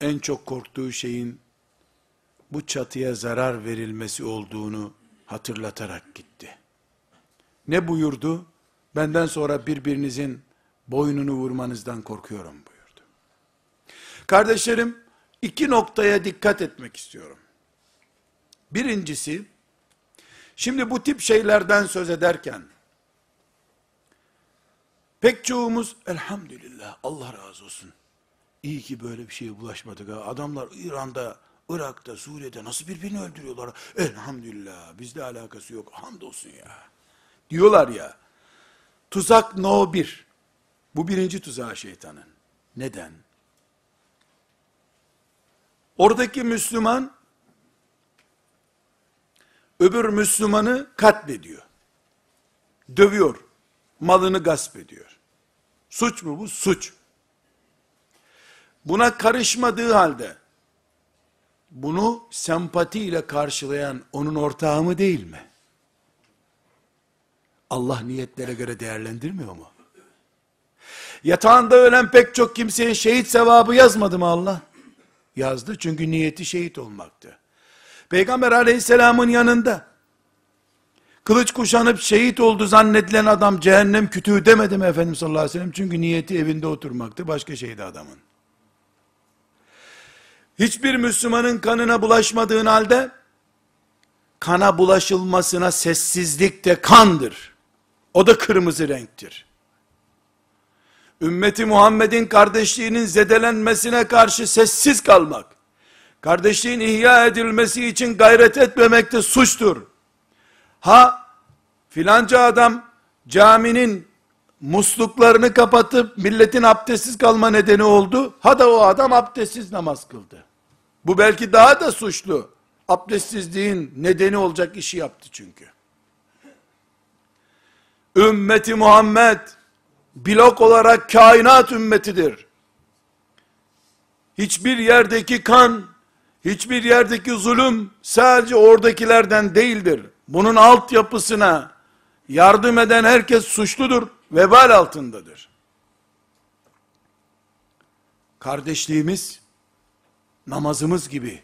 en çok korktuğu şeyin bu çatıya zarar verilmesi olduğunu hatırlatarak gitti. Ne buyurdu? Benden sonra birbirinizin boynunu vurmanızdan korkuyorum buyurdu. Kardeşlerim, iki noktaya dikkat etmek istiyorum. Birincisi, şimdi bu tip şeylerden söz ederken, pek çoğumuz, elhamdülillah, Allah razı olsun, iyi ki böyle bir şeye bulaşmadık ha. Adamlar İran'da, Irak'ta, Suriye'de nasıl birbirini öldürüyorlar? Elhamdülillah, bizde alakası yok, hamdolsun ya. Diyorlar ya, tuzak no bir. Bu birinci tuzağı şeytanın. Neden? Oradaki Müslüman, öbür Müslümanı katlediyor. Dövüyor. Malını gasp ediyor. Suç mu bu? Suç. Buna karışmadığı halde, bunu sempatiyle karşılayan onun ortağı mı değil mi? Allah niyetlere göre değerlendirmiyor mu? Yatağında ölen pek çok kimseye şehit sevabı yazmadı mı Allah? Yazdı çünkü niyeti şehit olmaktı. Peygamber aleyhisselamın yanında kılıç kuşanıp şehit oldu zannedilen adam cehennem kütüğü demedi mi Efendimiz sallallahu aleyhi ve sellem? Çünkü niyeti evinde oturmaktı başka şeydi adamın. Hiçbir Müslümanın kanına bulaşmadığın halde kana bulaşılmasına sessizlik de kandır. O da kırmızı renktir. Ümmeti Muhammed'in kardeşliğinin zedelenmesine karşı sessiz kalmak, kardeşliğin ihya edilmesi için gayret etmemek de suçtur. Ha, filanca adam caminin musluklarını kapatıp milletin abdestsiz kalma nedeni oldu. Ha da o adam abdestsiz namaz kıldı. Bu belki daha da suçlu. Abdestsizliğin nedeni olacak işi yaptı çünkü. Ümmeti Muhammed blok olarak kainat ümmetidir. Hiçbir yerdeki kan, hiçbir yerdeki zulüm sadece oradakilerden değildir. Bunun altyapısına yardım eden herkes suçludur, vebal altındadır. Kardeşliğimiz, namazımız gibi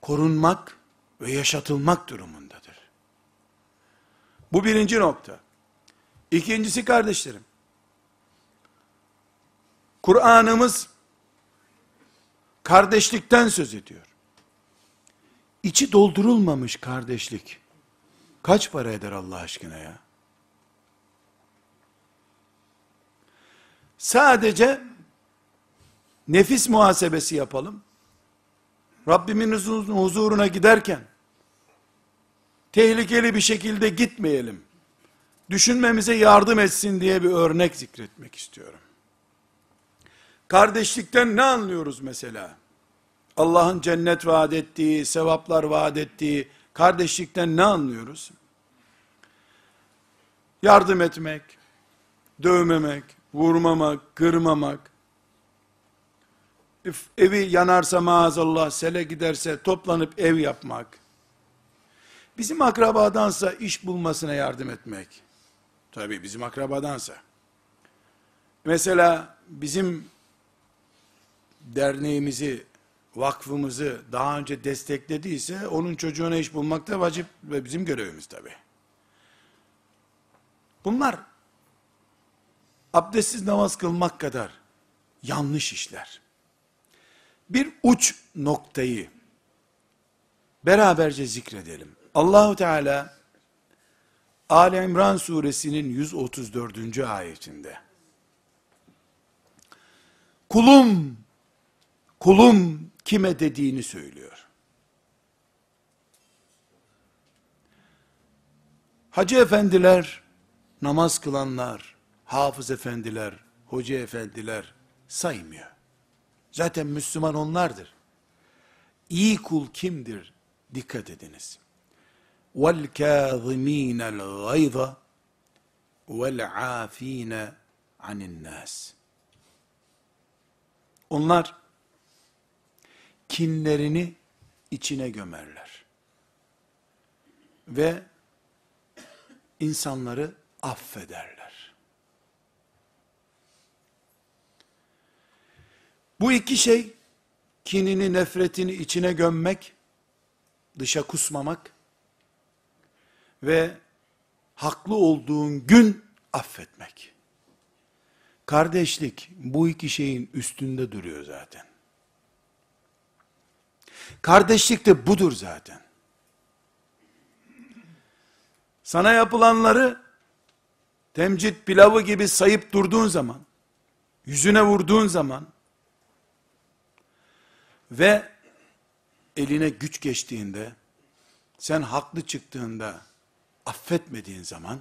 korunmak ve yaşatılmak durumundadır. Bu birinci nokta. İkincisi kardeşlerim, Kur'an'ımız Kardeşlikten söz ediyor. İçi doldurulmamış kardeşlik. Kaç para eder Allah aşkına ya? Sadece nefis muhasebesi yapalım. Rabbimin huzuruna giderken tehlikeli bir şekilde gitmeyelim. Düşünmemize yardım etsin diye bir örnek zikretmek istiyorum. Kardeşlikten ne anlıyoruz mesela? Allah'ın cennet vaat ettiği, sevaplar vaat ettiği kardeşlikten ne anlıyoruz? Yardım etmek, dövmemek, vurmamak, kırmamak, evi yanarsa maazallah, sele giderse toplanıp ev yapmak, bizim akrabadansa iş bulmasına yardım etmek, tabi bizim akrabadansa, mesela bizim derneğimizi, vakfımızı daha önce desteklediyse, onun çocuğuna iş bulmak da vacip ve bizim görevimiz tabi. Bunlar, abdestsiz namaz kılmak kadar yanlış işler. Bir uç noktayı beraberce zikredelim. Allahu Teala Ali İmran suresinin 134. ayetinde kulum kulum kime dediğini söylüyor. Hacı efendiler, namaz kılanlar, hafız efendiler, hoca efendiler saymıyor. Zaten Müslüman onlardır. İyi kul kimdir? Dikkat ediniz. وَالْكَاظِم۪ينَ الْغَيْظَ وَالْعَاف۪ينَ عَنِ النَّاسِ Onlar kinlerini içine gömerler. Ve insanları affederler. Bu iki şey, kinini, nefretini içine gömmek, dışa kusmamak ve haklı olduğun gün affetmek. Kardeşlik bu iki şeyin üstünde duruyor zaten. Kardeşlik de budur zaten. Sana yapılanları temcit pilavı gibi sayıp durduğun zaman, yüzüne vurduğun zaman ve eline güç geçtiğinde, sen haklı çıktığında, affetmediğin zaman,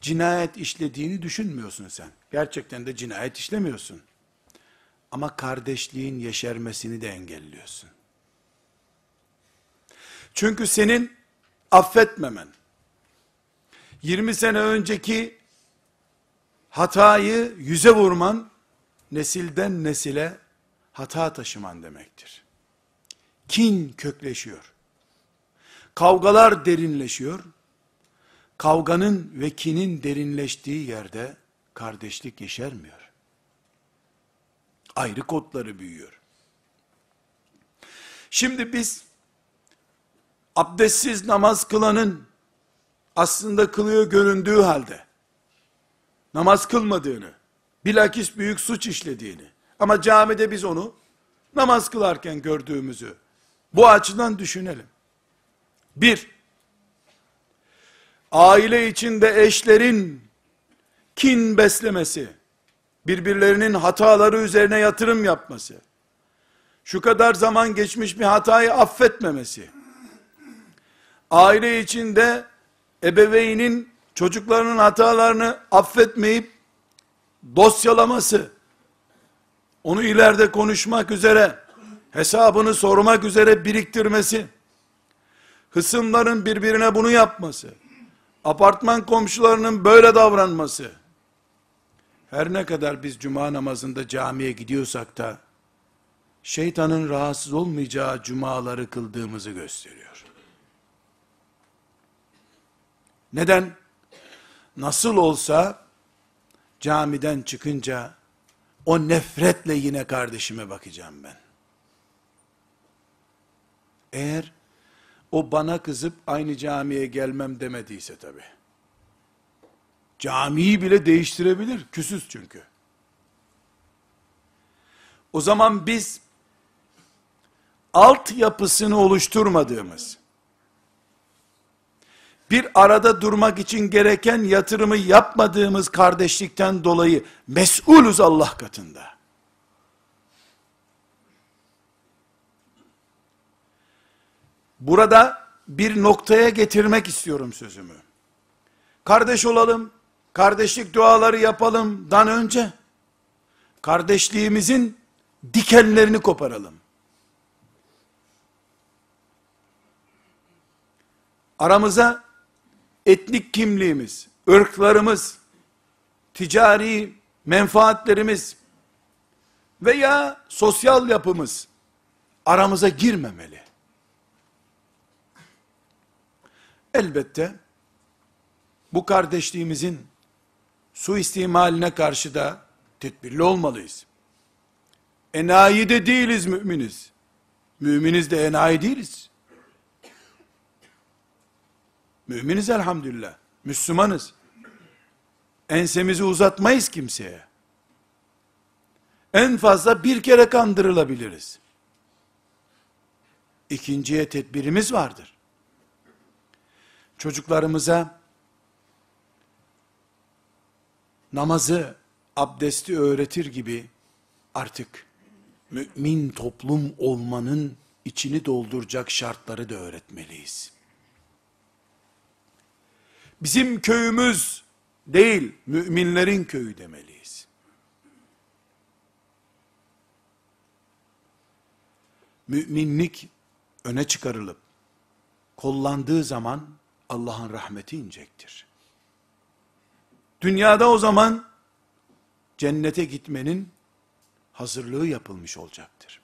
cinayet işlediğini düşünmüyorsun sen. Gerçekten de cinayet işlemiyorsun. Ama kardeşliğin yeşermesini de engelliyorsun. Çünkü senin affetmemen, 20 sene önceki hatayı yüze vurman, nesilden nesile hata taşıman demektir. Kin kökleşiyor. Kavgalar derinleşiyor. Kavganın ve kinin derinleştiği yerde kardeşlik yeşermiyor. Ayrı kodları büyüyor. Şimdi biz abdestsiz namaz kılanın aslında kılıyor göründüğü halde namaz kılmadığını, bilakis büyük suç işlediğini ama camide biz onu namaz kılarken gördüğümüzü bu açıdan düşünelim. Bir, aile içinde eşlerin kin beslemesi, birbirlerinin hataları üzerine yatırım yapması, şu kadar zaman geçmiş bir hatayı affetmemesi, aile içinde ebeveynin çocuklarının hatalarını affetmeyip dosyalaması, onu ileride konuşmak üzere, hesabını sormak üzere biriktirmesi, hısımların birbirine bunu yapması, apartman komşularının böyle davranması, her ne kadar biz cuma namazında camiye gidiyorsak da, şeytanın rahatsız olmayacağı cumaları kıldığımızı gösteriyor. Neden? Nasıl olsa, camiden çıkınca, o nefretle yine kardeşime bakacağım ben. Eğer, o bana kızıp aynı camiye gelmem demediyse tabi. Camiyi bile değiştirebilir. Küsüz çünkü. O zaman biz altyapısını oluşturmadığımız, bir arada durmak için gereken yatırımı yapmadığımız kardeşlikten dolayı mesulüz Allah katında. Burada bir noktaya getirmek istiyorum sözümü. Kardeş olalım, kardeşlik duaları yapalımdan önce, kardeşliğimizin dikenlerini koparalım. Aramıza etnik kimliğimiz, ırklarımız, ticari menfaatlerimiz veya sosyal yapımız aramıza girmemeli. Elbette bu kardeşliğimizin suistimaline karşı da tedbirli olmalıyız. Enayi de değiliz müminiz. Müminiz de enayi değiliz. Müminiz elhamdülillah. Müslümanız. Ensemizi uzatmayız kimseye. En fazla bir kere kandırılabiliriz. İkinciye tedbirimiz vardır. Çocuklarımıza namazı, abdesti öğretir gibi artık mümin toplum olmanın içini dolduracak şartları da öğretmeliyiz. Bizim köyümüz değil, müminlerin köyü demeliyiz. Müminlik öne çıkarılıp kollandığı zaman Allah'ın rahmeti inecektir. Dünyada o zaman cennete gitmenin hazırlığı yapılmış olacaktır.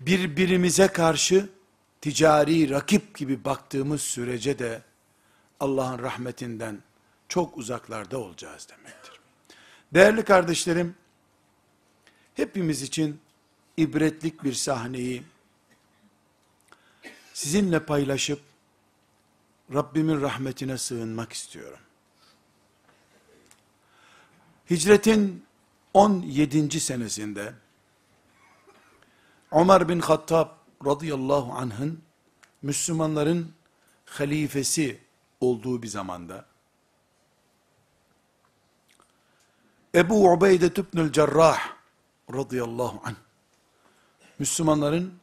Birbirimize karşı ticari rakip gibi baktığımız sürece de Allah'ın rahmetinden çok uzaklarda olacağız demektir. Değerli kardeşlerim, hepimiz için ibretlik bir sahneyi sizinle paylaşıp Rabbimin rahmetine sığınmak istiyorum. Hicretin 17. senesinde Ömer bin Hattab radıyallahu anh'ın Müslümanların halifesi olduğu bir zamanda Ebu Ubeyde tübnül Cerrah radıyallahu anh Müslümanların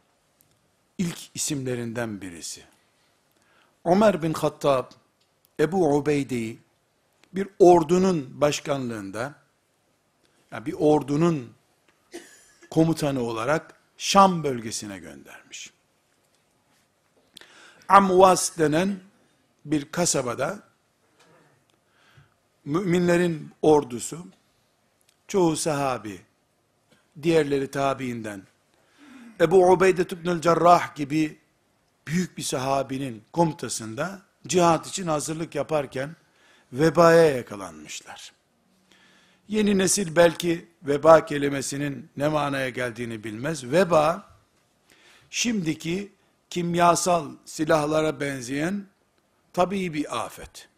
ilk isimlerinden birisi. Ömer bin Hattab Ebu Ubeyde'yi bir ordunun başkanlığında yani bir ordunun komutanı olarak Şam bölgesine göndermiş. Amvas denen bir kasabada müminlerin ordusu çoğu sahabi diğerleri tabiinden Ebu Ubeyde ibnül Cerrah gibi büyük bir sahabinin komutasında cihat için hazırlık yaparken vebaya yakalanmışlar. Yeni nesil belki veba kelimesinin ne manaya geldiğini bilmez. Veba, şimdiki kimyasal silahlara benzeyen tabii bir afet.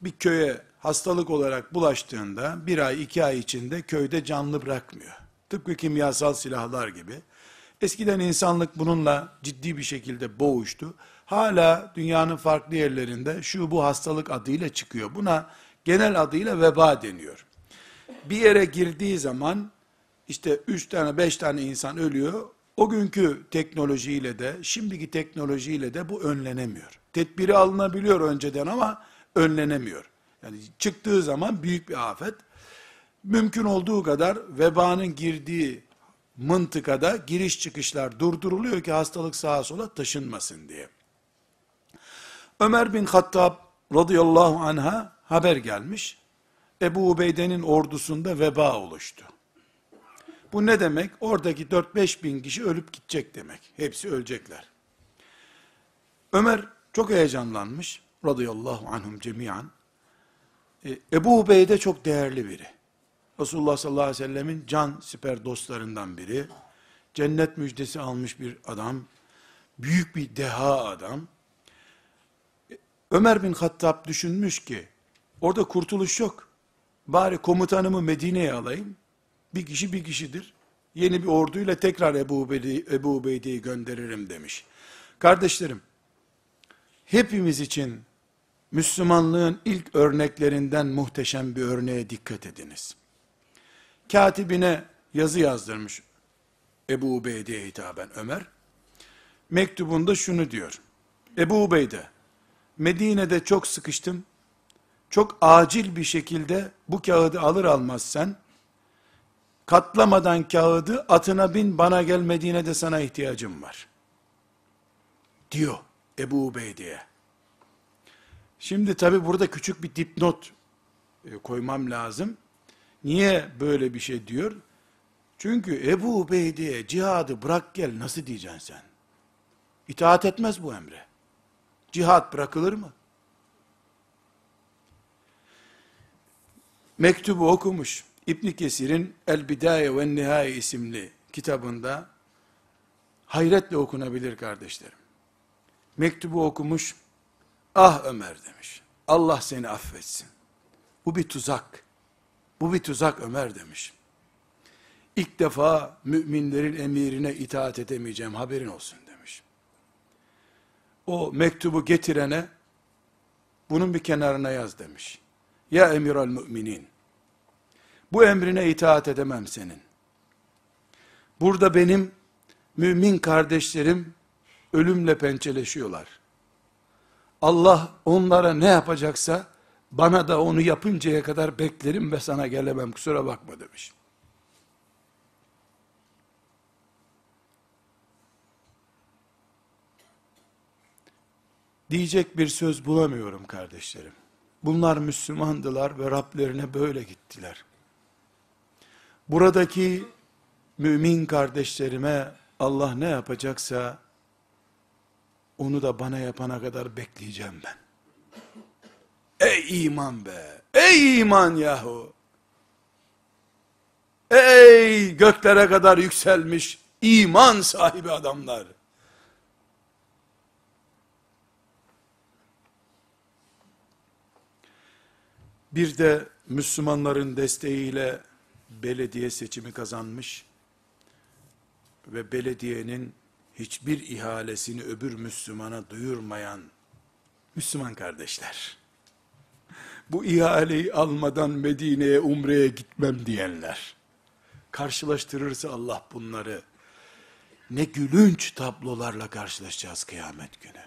Bir köye hastalık olarak bulaştığında bir ay iki ay içinde köyde canlı bırakmıyor. Tıpkı kimyasal silahlar gibi. Eskiden insanlık bununla ciddi bir şekilde boğuştu. Hala dünyanın farklı yerlerinde şu bu hastalık adıyla çıkıyor. Buna genel adıyla veba deniyor. Bir yere girdiği zaman işte üç tane beş tane insan ölüyor. O günkü teknolojiyle de şimdiki teknolojiyle de bu önlenemiyor. Tedbiri alınabiliyor önceden ama önlenemiyor. Yani çıktığı zaman büyük bir afet. Mümkün olduğu kadar vebanın girdiği mıntıkada giriş çıkışlar durduruluyor ki hastalık sağa sola taşınmasın diye. Ömer bin Hattab radıyallahu anha haber gelmiş. Ebu Ubeyde'nin ordusunda veba oluştu. Bu ne demek? Oradaki 4-5 bin kişi ölüp gidecek demek. Hepsi ölecekler. Ömer çok heyecanlanmış. Radıyallahu anhum cemiyan. E, Ebu Ubeyde çok değerli biri. Resulullah sallallahu aleyhi ve sellemin can siper dostlarından biri. Cennet müjdesi almış bir adam. Büyük bir deha adam. Ömer bin Hattab düşünmüş ki, orada kurtuluş yok. Bari komutanımı Medine'ye alayım. Bir kişi bir kişidir. Yeni bir orduyla tekrar Ebu, Ubeyde, Ebu Ubeyde'yi gönderirim demiş. Kardeşlerim, hepimiz için Müslümanlığın ilk örneklerinden muhteşem bir örneğe dikkat ediniz. Katibine yazı yazdırmış Ebu Ubeyde'ye hitaben Ömer. Mektubunda şunu diyor. Ebu Ubeyde, Medine'de çok sıkıştım. Çok acil bir şekilde bu kağıdı alır almaz sen, katlamadan kağıdı atına bin bana gel Medine'de sana ihtiyacım var. Diyor Ebu Ubeyde'ye. Şimdi tabi burada küçük bir dipnot e, koymam lazım. Niye böyle bir şey diyor? Çünkü Ebu Ubeyde'ye cihadı bırak gel nasıl diyeceksin sen? İtaat etmez bu emre. Cihat bırakılır mı? Mektubu okumuş. İbn Kesir'in El Bidaye ve Nihaye isimli kitabında hayretle okunabilir kardeşlerim. Mektubu okumuş. Ah Ömer demiş. Allah seni affetsin. Bu bir tuzak. Bu bir tuzak Ömer demiş. İlk defa müminlerin emirine itaat edemeyeceğim haberin olsun. O mektubu getirene bunun bir kenarına yaz demiş. Ya emiral müminin bu emrine itaat edemem senin. Burada benim mümin kardeşlerim ölümle pençeleşiyorlar. Allah onlara ne yapacaksa bana da onu yapıncaya kadar beklerim ve sana gelemem kusura bakma demiş. Diyecek bir söz bulamıyorum kardeşlerim. Bunlar Müslümandılar ve Rablerine böyle gittiler. Buradaki mümin kardeşlerime Allah ne yapacaksa onu da bana yapana kadar bekleyeceğim ben. Ey iman be! Ey iman yahu! Ey göklere kadar yükselmiş iman sahibi adamlar! Bir de Müslümanların desteğiyle belediye seçimi kazanmış ve belediyenin hiçbir ihalesini öbür Müslümana duyurmayan Müslüman kardeşler. Bu ihaleyi almadan Medine'ye umreye gitmem diyenler. Karşılaştırırsa Allah bunları ne gülünç tablolarla karşılaşacağız kıyamet günü.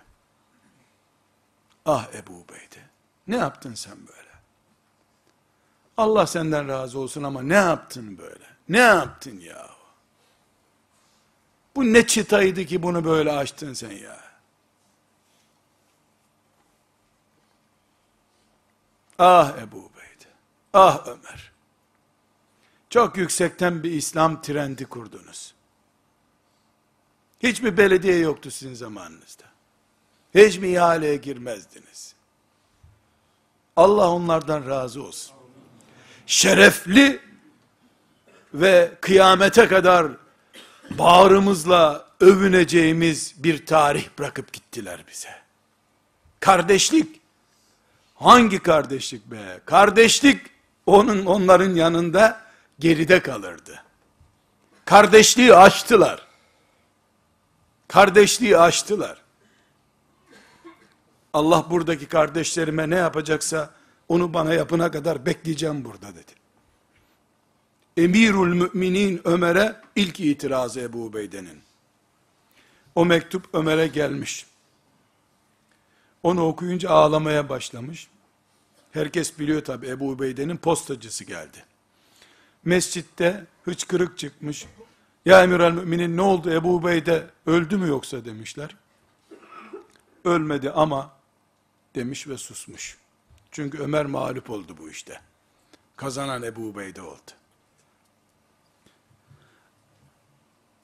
Ah Ebu Beyde, ne yaptın sen böyle? Allah senden razı olsun ama ne yaptın böyle? Ne yaptın ya? Bu ne çıtaydı ki bunu böyle açtın sen ya? Ah Ebu Beyde, ah Ömer. Çok yüksekten bir İslam trendi kurdunuz. Hiç mi belediye yoktu sizin zamanınızda? Hiç mi ihaleye girmezdiniz? Allah onlardan razı olsun şerefli ve kıyamete kadar bağrımızla övüneceğimiz bir tarih bırakıp gittiler bize. Kardeşlik, hangi kardeşlik be? Kardeşlik, onun onların yanında geride kalırdı. Kardeşliği açtılar. Kardeşliği açtılar. Allah buradaki kardeşlerime ne yapacaksa onu bana yapına kadar bekleyeceğim burada dedi. Emirül müminin Ömer'e ilk itirazı Ebu Ubeyde'nin. O mektup Ömer'e gelmiş. Onu okuyunca ağlamaya başlamış. Herkes biliyor tabi Ebu Ubeyde'nin postacısı geldi. Mescitte hıçkırık çıkmış. Ya emir el müminin ne oldu Ebu Ubeyde öldü mü yoksa demişler. Ölmedi ama demiş ve susmuş. Çünkü Ömer mağlup oldu bu işte. Kazanan Ebu Ubeyde oldu.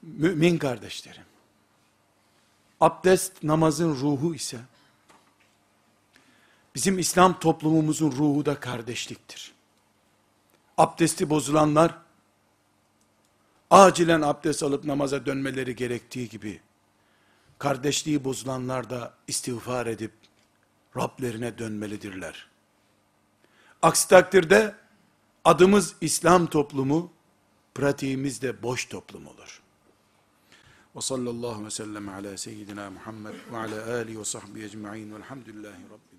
Mümin kardeşlerim, abdest namazın ruhu ise, bizim İslam toplumumuzun ruhu da kardeşliktir. Abdesti bozulanlar, acilen abdest alıp namaza dönmeleri gerektiği gibi, kardeşliği bozulanlar da istiğfar edip, Rablerine dönmelidirler. Aksi takdirde adımız İslam toplumu Pratiğimiz de boş toplum olur. Ve sallallahu ve sellem ala seyyidina Muhammed ve ala alihi ve sahbihi ecma'in velhamdülillahi rabbil